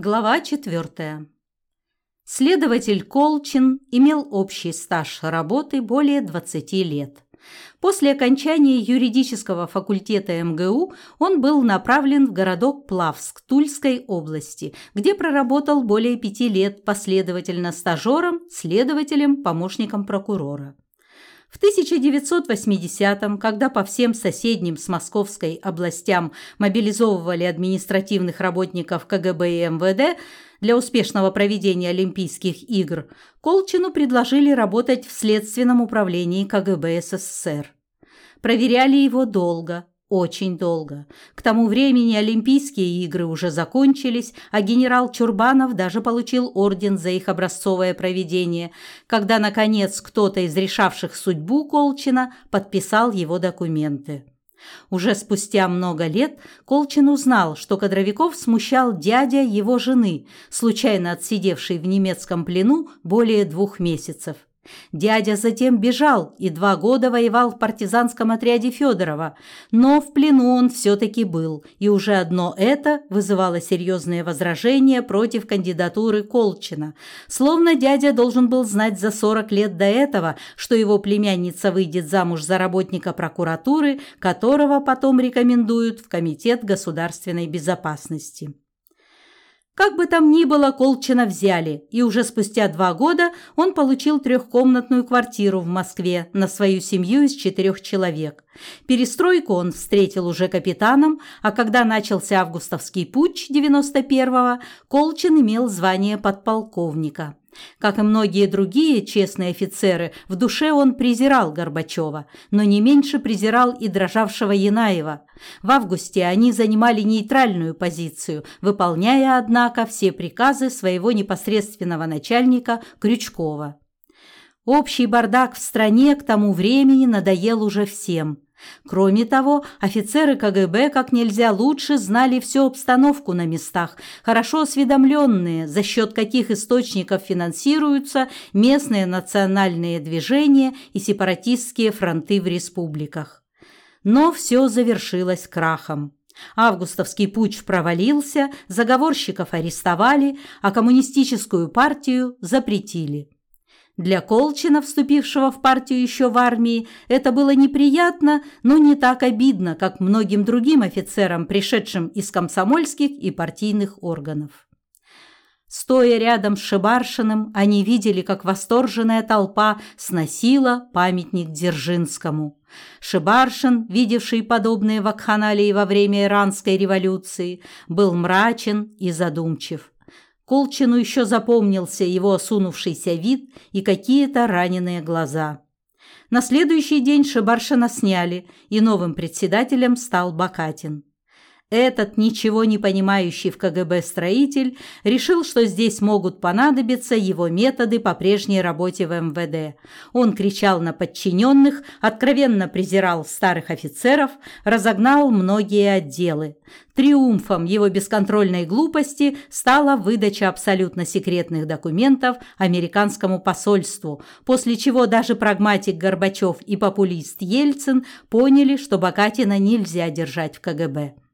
Глава 4. Следователь Колчин имел общий стаж работы более 20 лет. После окончания юридического факультета МГУ он был направлен в городок Плавск Тульской области, где проработал более пяти лет последовательно стажером, следователем, помощником прокурора. В 1980-м, когда по всем соседним с Московской областям мобилизовывали административных работников КГБ и МВД для успешного проведения Олимпийских игр, Колчину предложили работать в Следственном управлении КГБ СССР. Проверяли его долго, очень долго. К тому времени Олимпийские игры уже закончились, а генерал Чурбанов даже получил орден за их образцовое проведение, когда, наконец, кто-то из решавших судьбу Колчина подписал его документы. Уже спустя много лет Колчин узнал, что Кадровиков смущал дядя его жены, случайно отсидевший в немецком плену более двух месяцев. Дядя затем бежал и два года воевал в партизанском отряде Федорова, но в плену он все-таки был, и уже одно это вызывало серьезные возражения против кандидатуры Колчина. Словно дядя должен был знать за 40 лет до этого, что его племянница выйдет замуж за работника прокуратуры, которого потом рекомендуют в Комитет государственной безопасности. Как бы там ни было, Колчина взяли, и уже спустя два года он получил трехкомнатную квартиру в Москве на свою семью из четырех человек. Перестройку он встретил уже капитаном, а когда начался августовский путч 91-го, Колчин имел звание подполковника. Как и многие другие честные офицеры, в душе он презирал Горбачева, но не меньше презирал и дрожавшего Янаева. В августе они занимали нейтральную позицию, выполняя, однако, все приказы своего непосредственного начальника Крючкова. Общий бардак в стране к тому времени надоел уже всем – Кроме того, офицеры КГБ как нельзя лучше знали всю обстановку на местах, хорошо осведомленные, за счет каких источников финансируются местные национальные движения и сепаратистские фронты в республиках. Но все завершилось крахом. Августовский путч провалился, заговорщиков арестовали, а коммунистическую партию запретили. Для Колчина, вступившего в партию еще в армии, это было неприятно, но не так обидно, как многим другим офицерам, пришедшим из комсомольских и партийных органов. Стоя рядом с Шибаршиным, они видели, как восторженная толпа сносила памятник Дзержинскому. Шибаршин, видевший подобные вакханалии во время Иранской революции, был мрачен и задумчив. Колчину еще запомнился его осунувшийся вид и какие-то раненые глаза. На следующий день Шибаршина сняли, и новым председателем стал Бакатин. Этот ничего не понимающий в КГБ строитель решил, что здесь могут понадобиться его методы по прежней работе в МВД. Он кричал на подчиненных, откровенно презирал старых офицеров, разогнал многие отделы. Триумфом его бесконтрольной глупости стала выдача абсолютно секретных документов американскому посольству, после чего даже прагматик Горбачев и популист Ельцин поняли, что Бакатина нельзя держать в КГБ.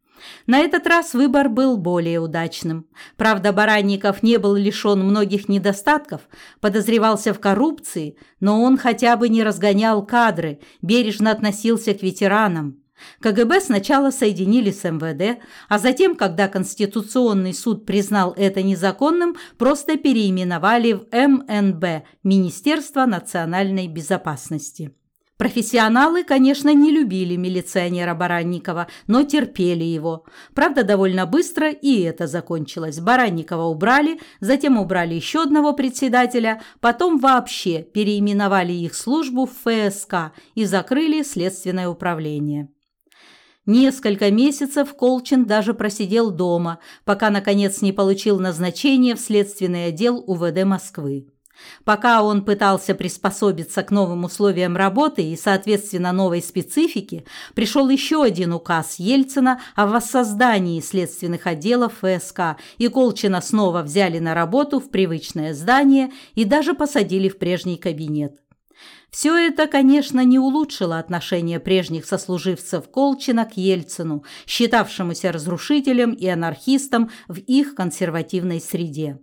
На этот раз выбор был более удачным. Правда, Баранников не был лишен многих недостатков, подозревался в коррупции, но он хотя бы не разгонял кадры, бережно относился к ветеранам. КГБ сначала соединили с МВД, а затем, когда Конституционный суд признал это незаконным, просто переименовали в МНБ – Министерство национальной безопасности. Профессионалы, конечно, не любили милиционера Баранникова, но терпели его. Правда, довольно быстро и это закончилось. Баранникова убрали, затем убрали еще одного председателя, потом вообще переименовали их службу в ФСК и закрыли следственное управление. Несколько месяцев Колчин даже просидел дома, пока, наконец, не получил назначение в следственный отдел УВД Москвы. Пока он пытался приспособиться к новым условиям работы и, соответственно, новой специфике, пришел еще один указ Ельцина о воссоздании следственных отделов ФСК, и Колчина снова взяли на работу в привычное здание и даже посадили в прежний кабинет. Все это, конечно, не улучшило отношение прежних сослуживцев Колчина к Ельцину, считавшемуся разрушителем и анархистом в их консервативной среде.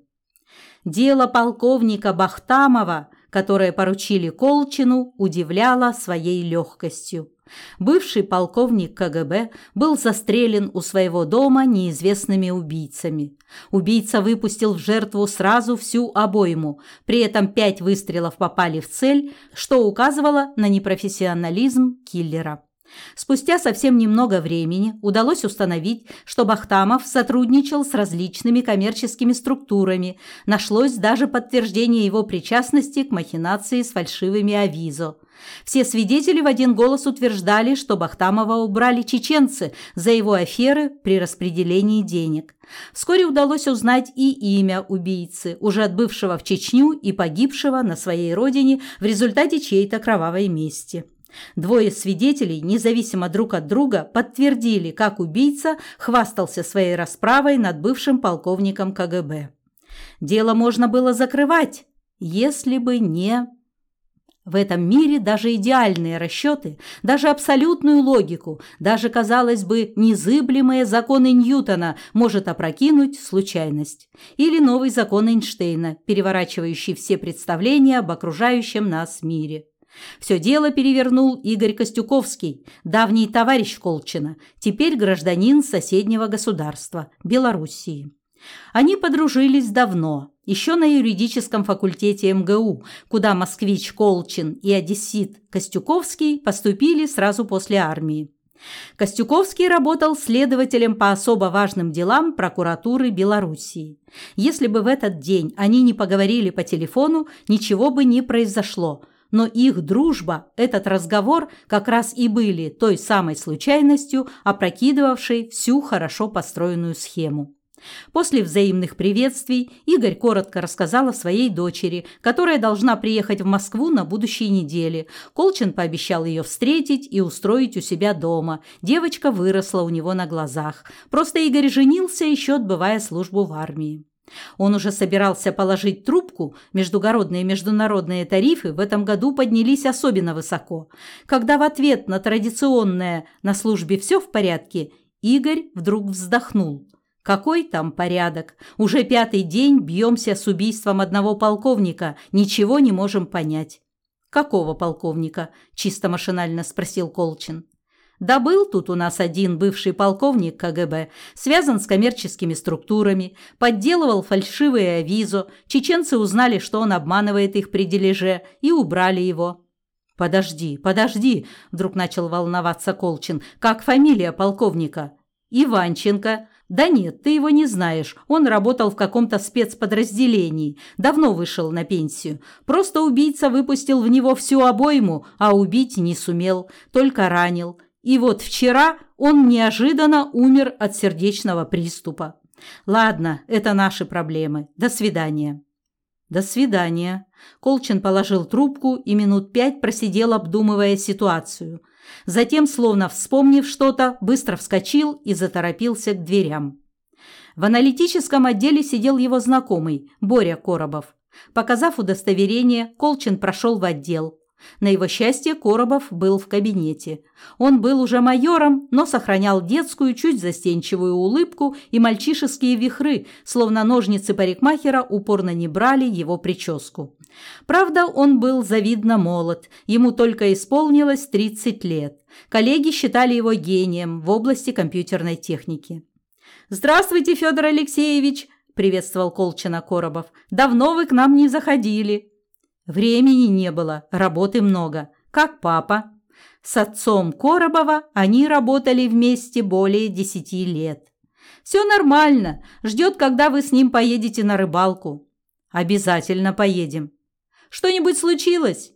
Дело полковника Бахтамова, которое поручили Колчину, удивляло своей легкостью. Бывший полковник КГБ был застрелен у своего дома неизвестными убийцами. Убийца выпустил в жертву сразу всю обойму, при этом пять выстрелов попали в цель, что указывало на непрофессионализм киллера. Спустя совсем немного времени удалось установить, что Бахтамов сотрудничал с различными коммерческими структурами, нашлось даже подтверждение его причастности к махинации с фальшивыми авизо – все свидетели в один голос утверждали, что Бахтамова убрали чеченцы за его аферы при распределении денег. Вскоре удалось узнать и имя убийцы, уже отбывшего в Чечню и погибшего на своей родине в результате чьей-то кровавой мести. Двое свидетелей, независимо друг от друга, подтвердили, как убийца хвастался своей расправой над бывшим полковником КГБ. Дело можно было закрывать, если бы не... В этом мире даже идеальные расчеты, даже абсолютную логику, даже, казалось бы, незыблемые законы Ньютона может опрокинуть случайность. Или новый закон Эйнштейна, переворачивающий все представления об окружающем нас мире. Все дело перевернул Игорь Костюковский, давний товарищ Колчина, теперь гражданин соседнего государства – Белоруссии. Они подружились давно, еще на юридическом факультете МГУ, куда москвич Колчин и одессит Костюковский поступили сразу после армии. Костюковский работал следователем по особо важным делам прокуратуры Белоруссии. Если бы в этот день они не поговорили по телефону, ничего бы не произошло. Но их дружба, этот разговор как раз и были той самой случайностью, опрокидывавшей всю хорошо построенную схему. После взаимных приветствий Игорь коротко рассказал о своей дочери, которая должна приехать в Москву на будущей неделе. Колчин пообещал ее встретить и устроить у себя дома. Девочка выросла у него на глазах. Просто Игорь женился, еще отбывая службу в армии. Он уже собирался положить трубку, междугородные и международные тарифы в этом году поднялись особенно высоко. Когда в ответ на традиционное «на службе все в порядке» Игорь вдруг вздохнул. Какой там порядок? Уже пятый день бьемся с убийством одного полковника, ничего не можем понять. Какого полковника? Чисто машинально спросил Колчин. Да был тут у нас один бывший полковник КГБ, связан с коммерческими структурами, подделывал фальшивые авизо, чеченцы узнали, что он обманывает их при дележе, и убрали его. «Подожди, подожди», – вдруг начал волноваться Колчин. «Как фамилия полковника?» «Иванченко. «Да нет, ты его не знаешь. Он работал в каком-то спецподразделении. Давно вышел на пенсию. Просто убийца выпустил в него всю обойму, а убить не сумел, только ранил. И вот вчера он неожиданно умер от сердечного приступа. Ладно, это наши проблемы. До свидания». «До свидания». Колчин положил трубку и минут пять просидел, обдумывая ситуацию – Затем, словно вспомнив что-то, быстро вскочил и заторопился к дверям. В аналитическом отделе сидел его знакомый, Боря Коробов. Показав удостоверение, Колчин прошел в отдел. На его счастье Коробов был в кабинете. Он был уже майором, но сохранял детскую, чуть застенчивую улыбку и мальчишеские вихры, словно ножницы парикмахера упорно не брали его прическу. Правда, он был завидно молод, ему только исполнилось 30 лет. Коллеги считали его гением в области компьютерной техники. «Здравствуйте, Федор Алексеевич!» – приветствовал Колчина Коробов. «Давно вы к нам не заходили». Времени не было, работы много. Как папа? С отцом Коробова они работали вместе более десяти лет. Все нормально. Ждет, когда вы с ним поедете на рыбалку. Обязательно поедем. Что-нибудь случилось?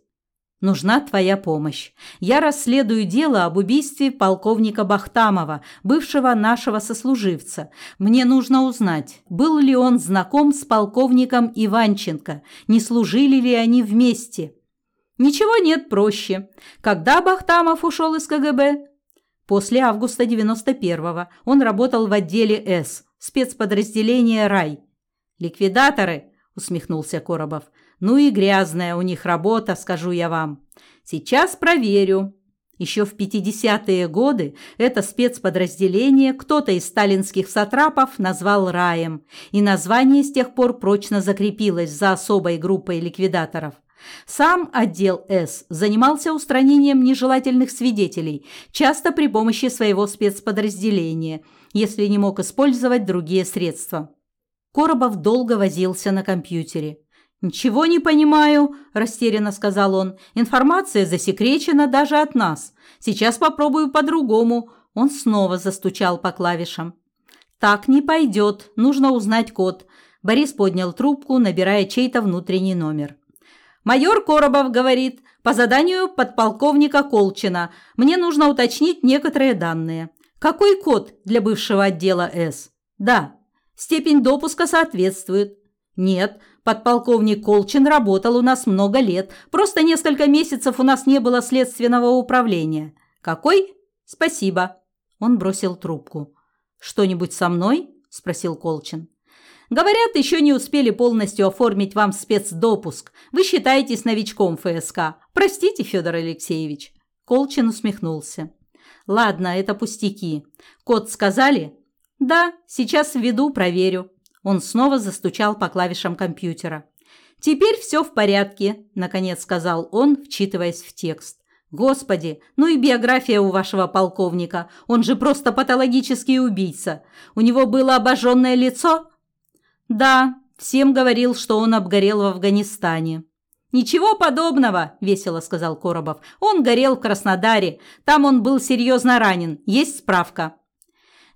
Нужна твоя помощь. Я расследую дело об убийстве полковника Бахтамова, бывшего нашего сослуживца. Мне нужно узнать, был ли он знаком с полковником Иванченко, не служили ли они вместе. Ничего нет проще. Когда Бахтамов ушел из КГБ? После августа 91-го он работал в отделе С, спецподразделения «Рай». Ликвидаторы – усмехнулся Коробов. Ну и грязная у них работа, скажу я вам. Сейчас проверю. Еще в 50-е годы это спецподразделение кто-то из сталинских сатрапов назвал раем, и название с тех пор прочно закрепилось за особой группой ликвидаторов. Сам отдел С занимался устранением нежелательных свидетелей, часто при помощи своего спецподразделения, если не мог использовать другие средства. Коробов долго возился на компьютере. «Ничего не понимаю», – растерянно сказал он. «Информация засекречена даже от нас. Сейчас попробую по-другому». Он снова застучал по клавишам. «Так не пойдет. Нужно узнать код». Борис поднял трубку, набирая чей-то внутренний номер. Майор Коробов говорит, по заданию подполковника Колчина мне нужно уточнить некоторые данные. Какой код для бывшего отдела С? Да. Степень допуска соответствует. Нет, подполковник Колчин работал у нас много лет. Просто несколько месяцев у нас не было следственного управления. Какой? Спасибо. Он бросил трубку. Что-нибудь со мной? спросил Колчин. Говорят, еще не успели полностью оформить вам спецдопуск. Вы считаетесь новичком ФСК. Простите, Федор Алексеевич. Колчин усмехнулся. Ладно, это пустяки. Код сказали? Да, сейчас введу, проверю. Он снова застучал по клавишам компьютера. Теперь все в порядке, наконец сказал он, вчитываясь в текст. Господи, ну и биография у вашего полковника. Он же просто патологический убийца. У него было обожженное лицо? «Да, всем говорил, что он обгорел в Афганистане». «Ничего подобного», – весело сказал Коробов. «Он горел в Краснодаре. Там он был серьезно ранен. Есть справка».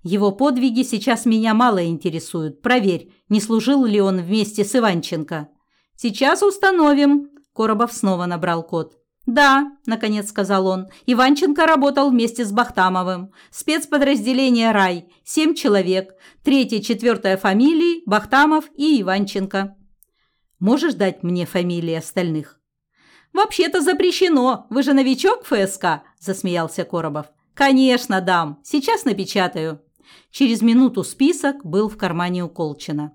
«Его подвиги сейчас меня мало интересуют. Проверь, не служил ли он вместе с Иванченко». «Сейчас установим». Коробов снова набрал код. «Да», – наконец сказал он, – «Иванченко работал вместе с Бахтамовым. Спецподразделение «Рай». Семь человек. Третья, четвертая фамилии – Бахтамов и Иванченко». «Можешь дать мне фамилии остальных?» «Вообще-то запрещено. Вы же новичок ФСК», – засмеялся Коробов. «Конечно, дам. Сейчас напечатаю». Через минуту список был в кармане у Колчина.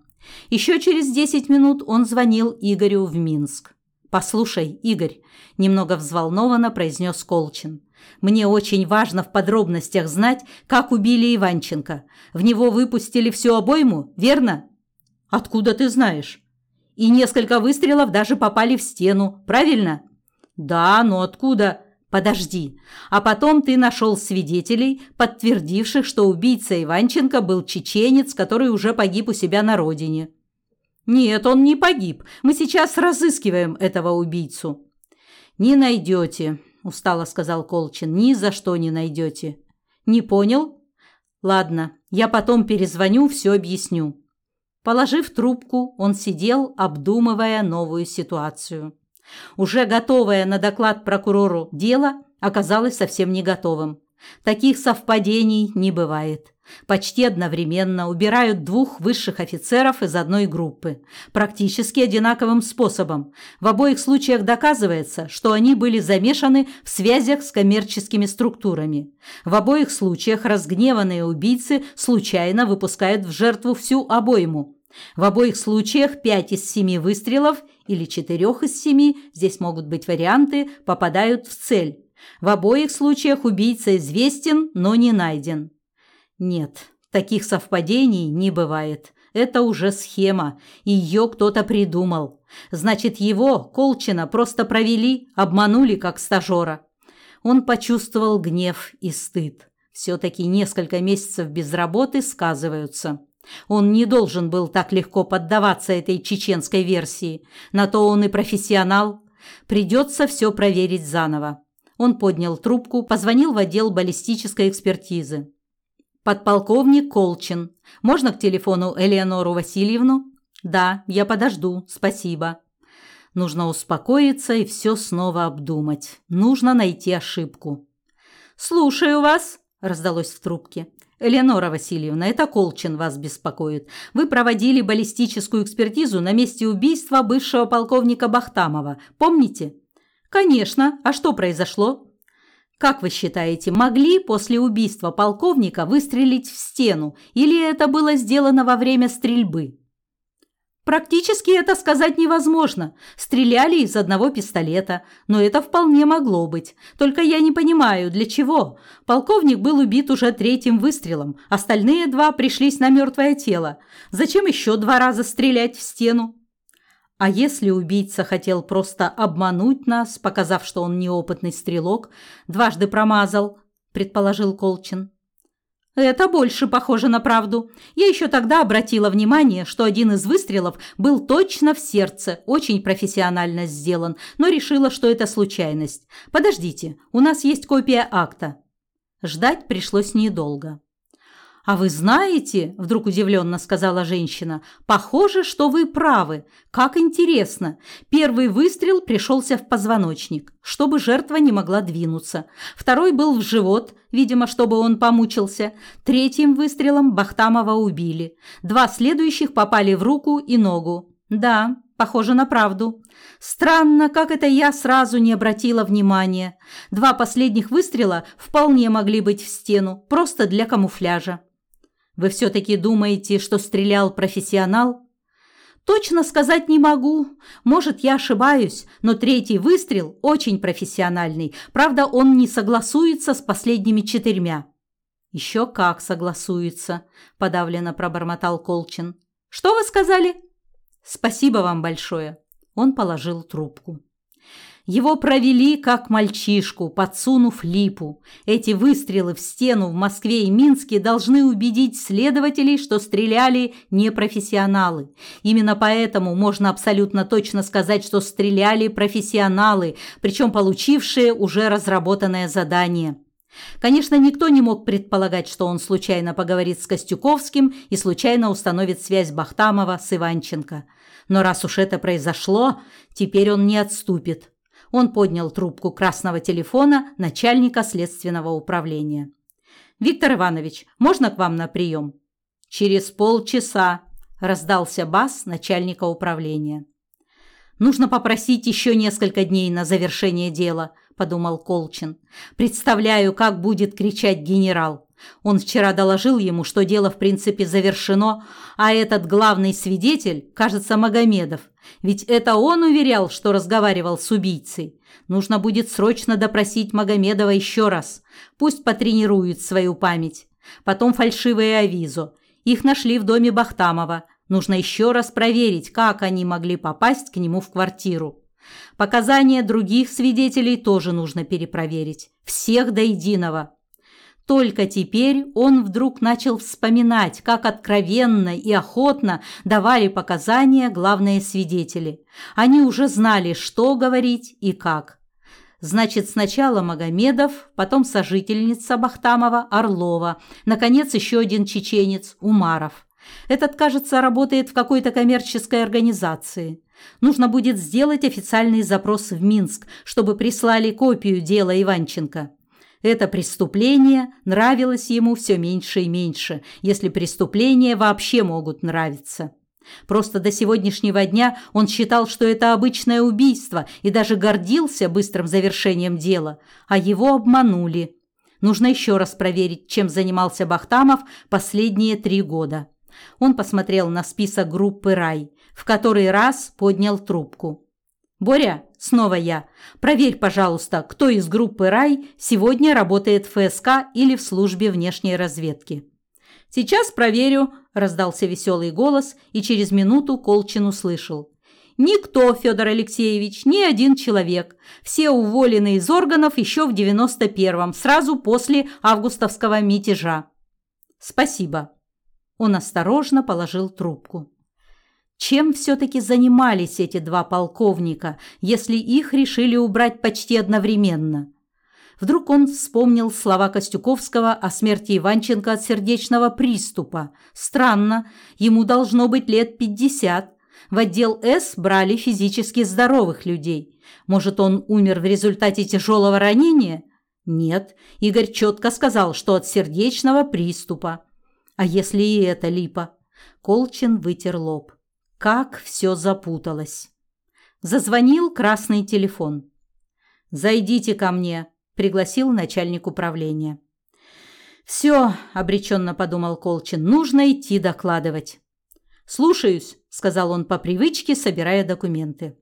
Еще через десять минут он звонил Игорю в Минск. «Послушай, Игорь», – немного взволнованно произнес Колчин. «Мне очень важно в подробностях знать, как убили Иванченко. В него выпустили всю обойму, верно?» «Откуда ты знаешь?» «И несколько выстрелов даже попали в стену, правильно?» «Да, но откуда?» «Подожди. А потом ты нашел свидетелей, подтвердивших, что убийца Иванченко был чеченец, который уже погиб у себя на родине». «Нет, он не погиб. Мы сейчас разыскиваем этого убийцу». «Не найдете», – устало сказал Колчин. «Ни за что не найдете». «Не понял?» «Ладно, я потом перезвоню, все объясню». Положив трубку, он сидел, обдумывая новую ситуацию. Уже готовое на доклад прокурору дело оказалось совсем не готовым. Таких совпадений не бывает. Почти одновременно убирают двух высших офицеров из одной группы, практически одинаковым способом. В обоих случаях доказывается, что они были замешаны в связях с коммерческими структурами. В обоих случаях разгневанные убийцы случайно выпускают в жертву всю обойму. В обоих случаях 5 из 7 выстрелов или 4 из 7, здесь могут быть варианты, попадают в цель. В обоих случаях убийца известен, но не найден. Нет, таких совпадений не бывает. Это уже схема, ее кто-то придумал. Значит, его, Колчина, просто провели, обманули как стажера. Он почувствовал гнев и стыд. Все-таки несколько месяцев без работы сказываются. Он не должен был так легко поддаваться этой чеченской версии. На то он и профессионал. Придется все проверить заново. Он поднял трубку, позвонил в отдел баллистической экспертизы. «Подполковник Колчин. Можно к телефону Элеонору Васильевну?» «Да, я подожду, спасибо». Нужно успокоиться и все снова обдумать. Нужно найти ошибку. «Слушаю вас», – раздалось в трубке. «Элеонора Васильевна, это Колчин вас беспокоит. Вы проводили баллистическую экспертизу на месте убийства бывшего полковника Бахтамова. Помните?» «Конечно. А что произошло?» Как вы считаете, могли после убийства полковника выстрелить в стену, или это было сделано во время стрельбы? Практически это сказать невозможно. Стреляли из одного пистолета, но это вполне могло быть. Только я не понимаю, для чего. Полковник был убит уже третьим выстрелом, остальные два пришлись на мертвое тело. Зачем еще два раза стрелять в стену? А если убийца хотел просто обмануть нас, показав, что он неопытный стрелок, дважды промазал, предположил Колчин. Это больше похоже на правду. Я еще тогда обратила внимание, что один из выстрелов был точно в сердце, очень профессионально сделан, но решила, что это случайность. Подождите, у нас есть копия акта. Ждать пришлось недолго. «А вы знаете, – вдруг удивленно сказала женщина, – похоже, что вы правы. Как интересно. Первый выстрел пришелся в позвоночник, чтобы жертва не могла двинуться. Второй был в живот, видимо, чтобы он помучился. Третьим выстрелом Бахтамова убили. Два следующих попали в руку и ногу. Да, похоже на правду. Странно, как это я сразу не обратила внимания. Два последних выстрела вполне могли быть в стену, просто для камуфляжа. Вы все-таки думаете, что стрелял профессионал? Точно сказать не могу. Может, я ошибаюсь, но третий выстрел очень профессиональный. Правда, он не согласуется с последними четырьмя. Еще как согласуется, подавленно пробормотал Колчин. Что вы сказали? Спасибо вам большое. Он положил трубку. Его провели как мальчишку, подсунув липу. Эти выстрелы в стену в Москве и Минске должны убедить следователей, что стреляли не профессионалы. Именно поэтому можно абсолютно точно сказать, что стреляли профессионалы, причем получившие уже разработанное задание. Конечно, никто не мог предполагать, что он случайно поговорит с Костюковским и случайно установит связь Бахтамова с Иванченко. Но раз уж это произошло, теперь он не отступит. Он поднял трубку красного телефона начальника следственного управления. «Виктор Иванович, можно к вам на прием?» «Через полчаса», – раздался бас начальника управления. «Нужно попросить еще несколько дней на завершение дела», – подумал Колчин. «Представляю, как будет кричать генерал. Он вчера доложил ему, что дело в принципе завершено, а этот главный свидетель, кажется, Магомедов. Ведь это он уверял, что разговаривал с убийцей. Нужно будет срочно допросить Магомедова еще раз. Пусть потренирует свою память. Потом фальшивые авизо. Их нашли в доме Бахтамова. Нужно еще раз проверить, как они могли попасть к нему в квартиру. Показания других свидетелей тоже нужно перепроверить. Всех до единого. Только теперь он вдруг начал вспоминать, как откровенно и охотно давали показания главные свидетели. Они уже знали, что говорить и как. Значит, сначала Магомедов, потом сожительница Бахтамова Орлова, наконец еще один чеченец Умаров. Этот, кажется, работает в какой-то коммерческой организации. Нужно будет сделать официальный запрос в Минск, чтобы прислали копию дела Иванченко. Это преступление нравилось ему все меньше и меньше, если преступления вообще могут нравиться. Просто до сегодняшнего дня он считал, что это обычное убийство и даже гордился быстрым завершением дела, а его обманули. Нужно еще раз проверить, чем занимался Бахтамов последние три года. Он посмотрел на список группы «Рай», в который раз поднял трубку. «Боря, снова я. Проверь, пожалуйста, кто из группы «Рай» сегодня работает в ФСК или в службе внешней разведки». «Сейчас проверю», – раздался веселый голос, и через минуту Колчин услышал. «Никто, Федор Алексеевич, ни один человек. Все уволены из органов еще в 91-м, сразу после августовского мятежа». «Спасибо». Он осторожно положил трубку. Чем все-таки занимались эти два полковника, если их решили убрать почти одновременно? Вдруг он вспомнил слова Костюковского о смерти Иванченко от сердечного приступа. Странно, ему должно быть лет пятьдесят. В отдел «С» брали физически здоровых людей. Может, он умер в результате тяжелого ранения? Нет, Игорь четко сказал, что от сердечного приступа. А если и это липа? Колчин вытер лоб. Как все запуталось. Зазвонил красный телефон. «Зайдите ко мне», – пригласил начальник управления. «Все», – обреченно подумал Колчин, – «нужно идти докладывать». «Слушаюсь», – сказал он по привычке, собирая документы.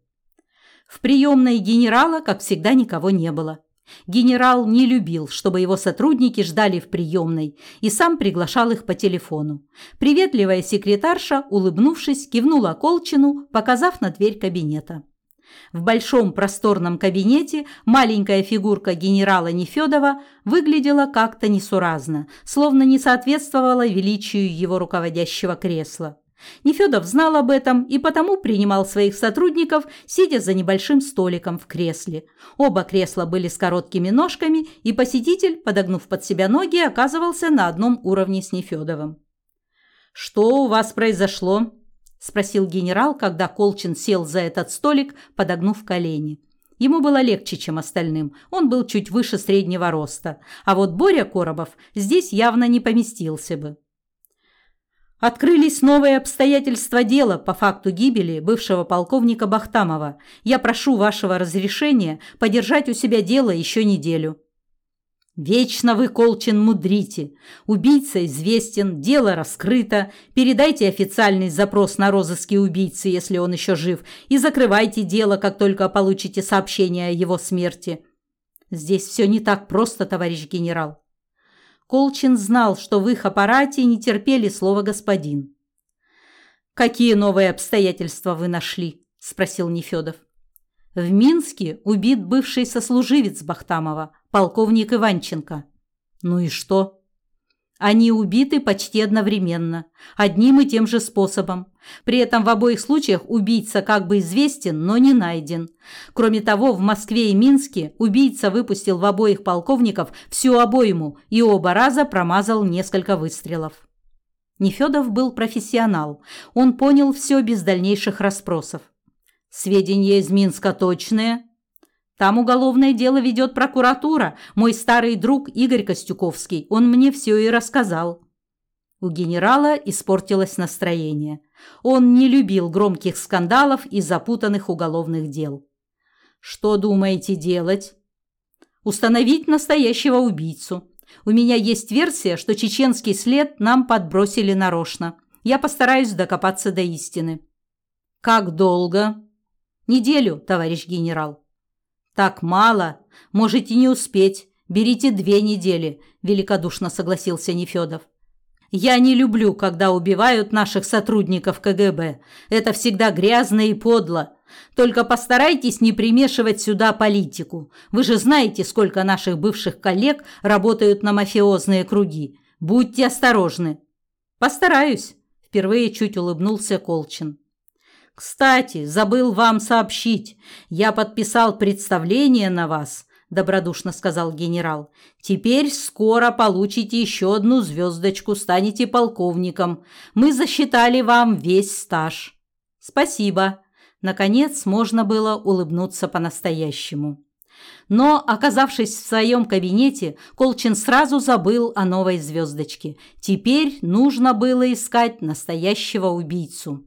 В приемной генерала, как всегда, никого не было. Генерал не любил, чтобы его сотрудники ждали в приемной, и сам приглашал их по телефону. Приветливая секретарша, улыбнувшись, кивнула Колчину, показав на дверь кабинета. В большом просторном кабинете маленькая фигурка генерала Нефёдова выглядела как-то несуразно, словно не соответствовала величию его руководящего кресла. Нефёдов знал об этом и потому принимал своих сотрудников, сидя за небольшим столиком в кресле. Оба кресла были с короткими ножками, и посетитель, подогнув под себя ноги, оказывался на одном уровне с Нефёдовым. «Что у вас произошло?» – спросил генерал, когда Колчин сел за этот столик, подогнув колени. Ему было легче, чем остальным. Он был чуть выше среднего роста. А вот Боря Коробов здесь явно не поместился бы. Открылись новые обстоятельства дела по факту гибели бывшего полковника Бахтамова. Я прошу вашего разрешения подержать у себя дело еще неделю. Вечно вы, Колчин, мудрите. Убийца известен, дело раскрыто. Передайте официальный запрос на розыски убийцы, если он еще жив, и закрывайте дело, как только получите сообщение о его смерти. Здесь все не так просто, товарищ генерал. Колчин знал, что в их аппарате не терпели слова «господин». «Какие новые обстоятельства вы нашли?» – спросил Нефёдов. В Минске убит бывший сослуживец Бахтамова, полковник Иванченко. Ну и что? Они убиты почти одновременно, одним и тем же способом. При этом в обоих случаях убийца как бы известен, но не найден. Кроме того, в Москве и Минске убийца выпустил в обоих полковников всю обойму и оба раза промазал несколько выстрелов. Нефёдов был профессионал. Он понял все без дальнейших расспросов. Сведения из Минска точные? Там уголовное дело ведет прокуратура. Мой старый друг Игорь Костюковский. Он мне все и рассказал. У генерала испортилось настроение. Он не любил громких скандалов и запутанных уголовных дел. Что думаете делать? Установить настоящего убийцу. У меня есть версия, что чеченский след нам подбросили нарочно. Я постараюсь докопаться до истины. Как долго? Неделю, товарищ генерал. «Так мало. Можете не успеть. Берите две недели», – великодушно согласился Нефёдов. «Я не люблю, когда убивают наших сотрудников КГБ. Это всегда грязно и подло. Только постарайтесь не примешивать сюда политику. Вы же знаете, сколько наших бывших коллег работают на мафиозные круги. Будьте осторожны». «Постараюсь», – впервые чуть улыбнулся Колчин. «Кстати, забыл вам сообщить. Я подписал представление на вас», – добродушно сказал генерал. «Теперь скоро получите еще одну звездочку, станете полковником. Мы засчитали вам весь стаж». «Спасибо». Наконец можно было улыбнуться по-настоящему. Но, оказавшись в своем кабинете, Колчин сразу забыл о новой звездочке. Теперь нужно было искать настоящего убийцу.